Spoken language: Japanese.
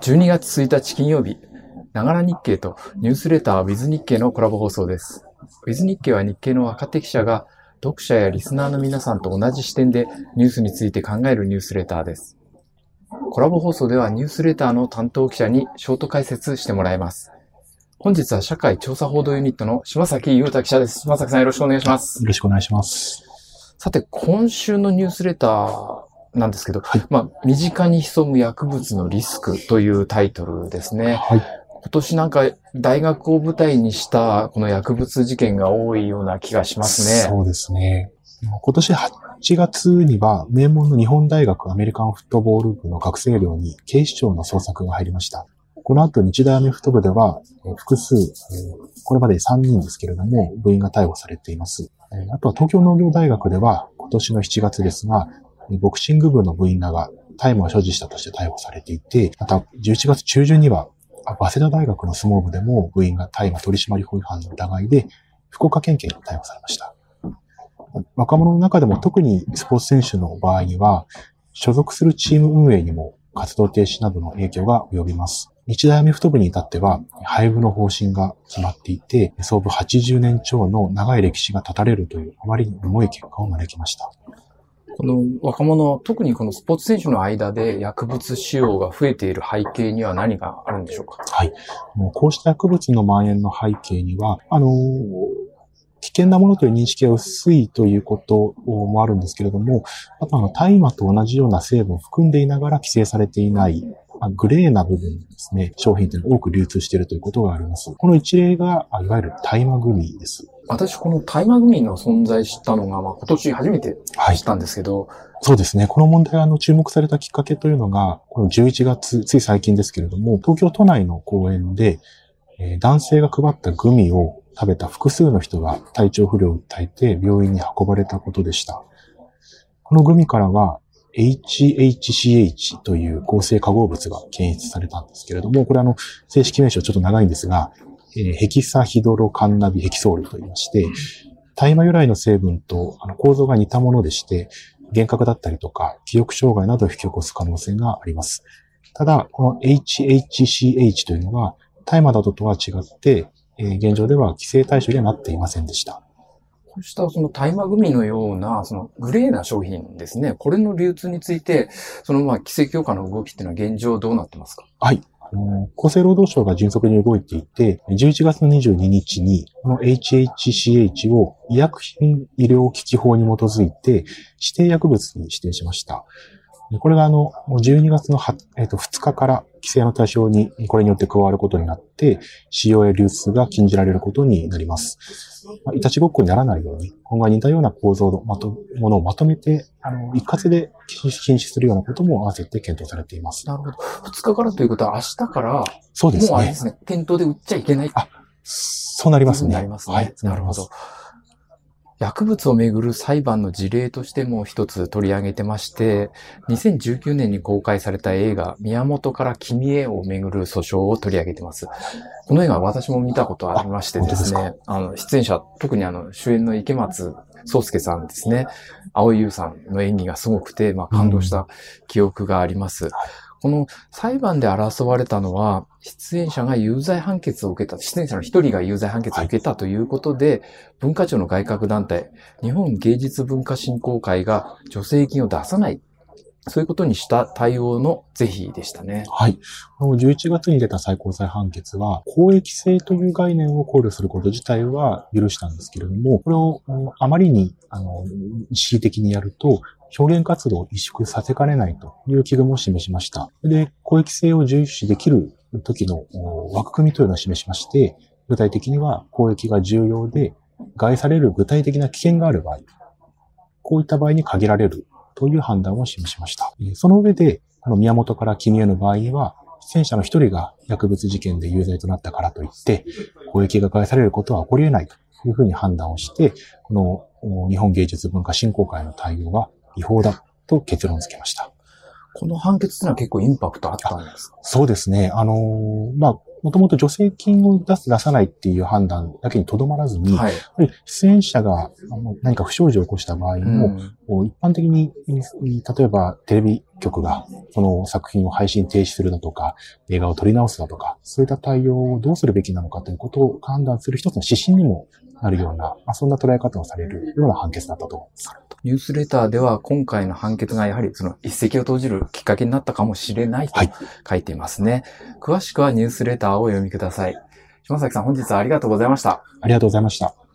12月1日金曜日、ながら日経とニュースレター With 日経のコラボ放送です。With 日経は日経の若手記者が読者やリスナーの皆さんと同じ視点でニュースについて考えるニュースレターです。コラボ放送ではニュースレターの担当記者にショート解説してもらいます。本日は社会調査報道ユニットの島崎裕太記者です。島崎さんよろしくお願いします。よろしくお願いします。さて、今週のニュースレターなんですけど、はい、まあ、身近に潜む薬物のリスクというタイトルですね。はい、今年なんか大学を舞台にしたこの薬物事件が多いような気がしますね。そうですね。今年8月には名門の日本大学アメリカンフットボール部の学生寮に警視庁の捜索が入りました。この後日大アメフト部では複数、これまで3人ですけれども部員が逮捕されています。あとは東京農業大学では今年の7月ですが、ボクシング部の部員らが大麻を所持したとして逮捕されていて、また11月中旬には、早稲田大学の相撲部でも部員が大麻取締法違反の疑いで、福岡県警に逮捕されました。若者の中でも特にスポーツ選手の場合には、所属するチーム運営にも活動停止などの影響が及びます。日大アメフト部に至っては、廃部の方針が決まっていて、創部80年超の長い歴史が断たれるというあまりに重い結果を招きました。この若者、特にこのスポーツ選手の間で薬物使用が増えている背景には何があるんでしょうか？はい。もうこうした薬物の蔓延の背景には、あの危険なものという認識が薄いということもあるんですけれども、あとあの、大麻と同じような成分を含んでいながら規制されていないグレーな部分ですね、商品というのが多く流通しているということがあります。この一例が、いわゆる大麻グミです。私、この大麻グミの存在知ったのが、まあ、今年初めて知ったんですけど、はい、そうですね。この問題があの注目されたきっかけというのが、この11月、つい最近ですけれども、東京都内の公園で、えー、男性が配ったグミを食べた複数の人が体調不良を訴えて病院に運ばれたことでした。このグミからは HHCH という合成化合物が検出されたんですけれども、これあの、正式名称ちょっと長いんですが、え、ヘキサヒドロカンナビヘキソールと言いまして、大麻由来の成分とあの構造が似たものでして、幻覚だったりとか、記憶障害などを引き起こす可能性があります。ただ、この HHCH というのは、大麻などとは違って、え、現状では規制対象にはなっていませんでした。こうしたその大麻グミのような、そのグレーな商品ですね。これの流通について、そのまあ規制強化の動きっていうのは現状どうなってますか？はい。あの、厚生労働省が迅速に動いていて、11月の22日に、この HHCH を医薬品医療機器法に基づいて指定薬物に指定しました。これがあの、12月の、えー、と2日から規制の対象にこれによって加わることになって、使用や流通が禁じられることになります。まあ、いたちごっこにならないように、今後似たような構造のまとものをまとめて、あの、一括で禁止するようなことも合わせて検討されています。なるほど。2日からということは明日から、そうですね。もうあれですね。店頭で売っちゃいけない。あ、そうなりますね。なりますね。はい。なるほど。薬物をめぐる裁判の事例としても一つ取り上げてまして、2019年に公開された映画、宮本から君へをめぐる訴訟を取り上げてます。この映画私も見たことありましてですね、あの、出演者、特にあの、主演の池松壮介さんですね、青井優さんの演技がすごくて、まあ、感動した記憶があります。うんこの裁判で争われたのは、出演者が有罪判決を受けた、出演者の一人が有罪判決を受けたということで、はい、文化庁の外郭団体、日本芸術文化振興会が助成金を出さないそういうことにした対応の是非でしたね。はい。この11月に出た最高裁判決は、公益性という概念を考慮すること自体は許したんですけれども、これをあまりに、あの、恣意的にやると、表現活動を萎縮させかねないという危惧も示しました。で、公益性を重視できる時の枠組みというのを示しまして、具体的には公益が重要で、害される具体的な危険がある場合、こういった場合に限られるという判断を示しました。その上で、この宮本から君への場合には、出演者の一人が薬物事件で有罪となったからといって、公益が害されることは起こり得ないというふうに判断をして、この日本芸術文化振興会の対応は違法だと結論付けました。この判決というのは結構インパクトあったんですか？そうですね。あのー、まあ、もともと助成金を出す、出さないっていう判断だけにとどまらずに、はい、出演者が何か不祥事を起こした場合も、うん、一般的に、例えばテレビ局が、その作品を配信停止するだとか、映画を撮り直すだとか、そういった対応をどうするべきなのかということを判断する一つの指針にもなるような、まあ、そんな捉え方をされるような判決だったと思います。ニュースレターでは今回の判決がやはりその一石を投じるきっかけになったかもしれないと書いていますね。はい、詳しくはニュースレターをお読みください。島崎さん本日はありがとうございました。ありがとうございました。